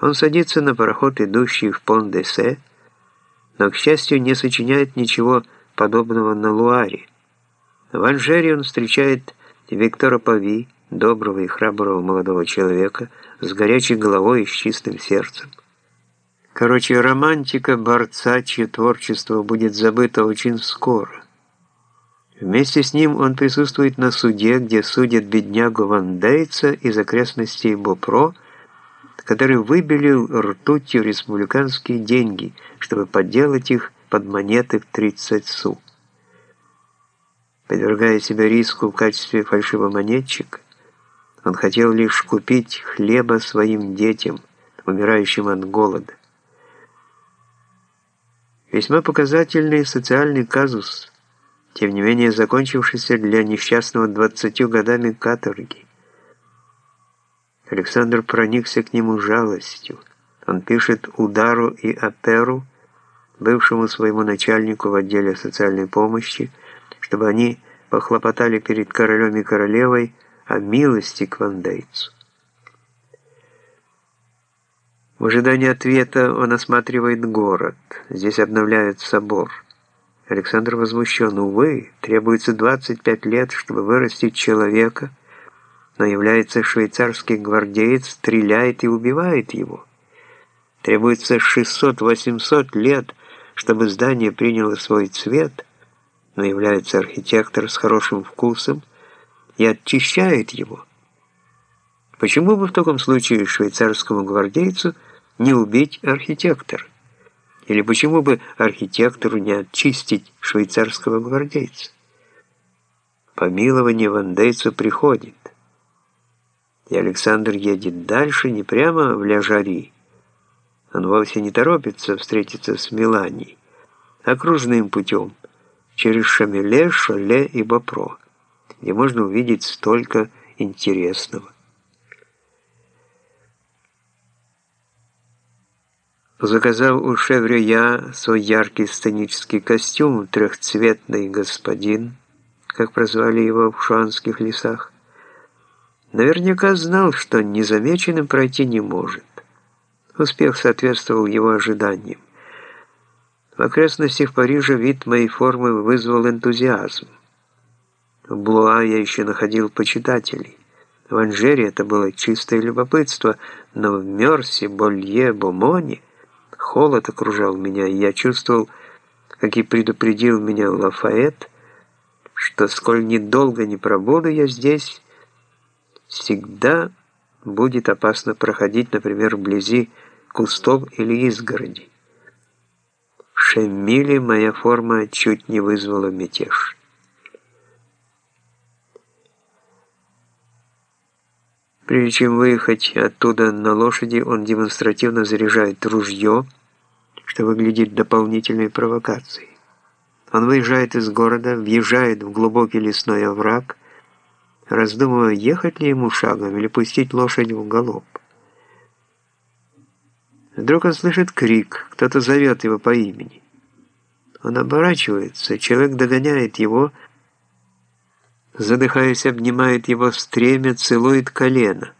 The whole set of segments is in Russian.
Он садится на пароход, идущий в Пон-де-Се, но, к счастью, не сочиняет ничего подобного на Луаре. В Анжере он встречает Виктора Пави, доброго и храброго молодого человека, с горячей головой и с чистым сердцем. Короче, романтика борца, чье творчество будет забыто очень скоро. Вместе с ним он присутствует на суде, где судят беднягу Ван Дейца из окрестностей Бопро, который выбелил ртутью республиканские деньги, чтобы подделать их под монеты в 30 су. Подвергая себя риску в качестве фальшивомонетчика, он хотел лишь купить хлеба своим детям, умирающим от голода. Весьма показательный социальный казус – тем не менее закончившийся для несчастного двадцатью годами каторги. Александр проникся к нему жалостью. Он пишет Удару и Аперу, бывшему своему начальнику в отделе социальной помощи, чтобы они похлопотали перед королем и королевой о милости к вандейцу. В ожидании ответа он осматривает город. Здесь обновляют собор. Александр возмущен. Увы, требуется 25 лет, чтобы вырастить человека, но является швейцарский гвардеец, стреляет и убивает его. Требуется 600-800 лет, чтобы здание приняло свой цвет, но является архитектор с хорошим вкусом и очищает его. Почему бы в таком случае швейцарскому гвардейцу не убить архитектора? Или почему бы архитектору не очистить швейцарского гвардейца? Помилование вандейцу приходит. И Александр едет дальше, не прямо в Ляжари. Он вовсе не торопится встретиться с Меланией, окружным путем, через Шамеле, Шоле и Бопро, где можно увидеть столько интересного. Заказав у Шеврюя свой яркий сценический костюм, трехцветный господин, как прозвали его в шуанских лесах, наверняка знал, что незамеченным пройти не может. Успех соответствовал его ожиданиям. В окрестностях Парижа вид моей формы вызвал энтузиазм. В Блуа я еще находил почитателей. В Анжере это было чистое любопытство, но в Мерсе, Болье, Бомоне Холод окружал меня, и я чувствовал, как и предупредил меня Лафайет, что сколь недолго не пробуду я здесь, всегда будет опасно проходить, например, вблизи кустов или изгороди. В Шемиле моя форма чуть не вызвала мятеж. Прежде чем выехать оттуда на лошади, он демонстративно заряжает ружье, что выглядит дополнительной провокацией. Он выезжает из города, въезжает в глубокий лесной овраг, раздумывая, ехать ли ему шагом или пустить лошадь в галоп. Вдруг он слышит крик, кто-то зовет его по имени. Он оборачивается, человек догоняет его, задыхаясь, обнимает его в стремя, целует колено.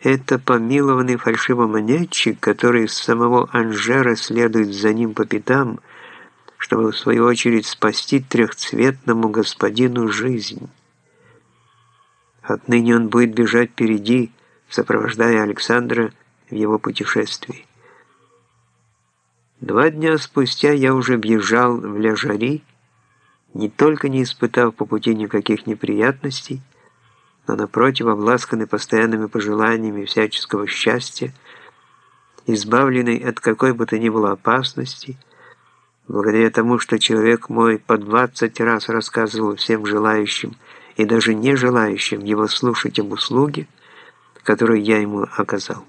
Это помилованный фальшивомонетчик, который с самого Анжера следует за ним по пятам, чтобы в свою очередь спасти трехцветному господину жизнь. Отныне он будет бежать впереди, сопровождая Александра в его путешествии. Два дня спустя я уже въезжал в Ляжари, не только не испытав по пути никаких неприятностей, но напротив обласканный постоянными пожеланиями всяческого счастья, избавленный от какой бы то ни было опасности, благодаря тому, что человек мой по двадцать раз рассказывал всем желающим и даже не желающим его слушать об услуге, которую я ему оказал.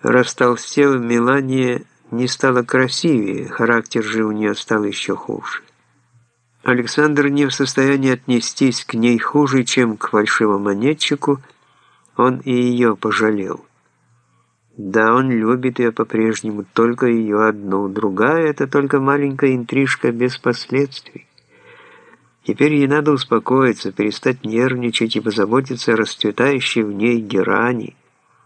Растолстев Мелания не стала красивее, характер же у нее стал еще хуже. Александр не в состоянии отнестись к ней хуже, чем к фальшивомонетчику, он и ее пожалел. Да, он любит ее по-прежнему, только ее одну, другая — это только маленькая интрижка без последствий. Теперь ей надо успокоиться, перестать нервничать и позаботиться о расцветающей в ней герани,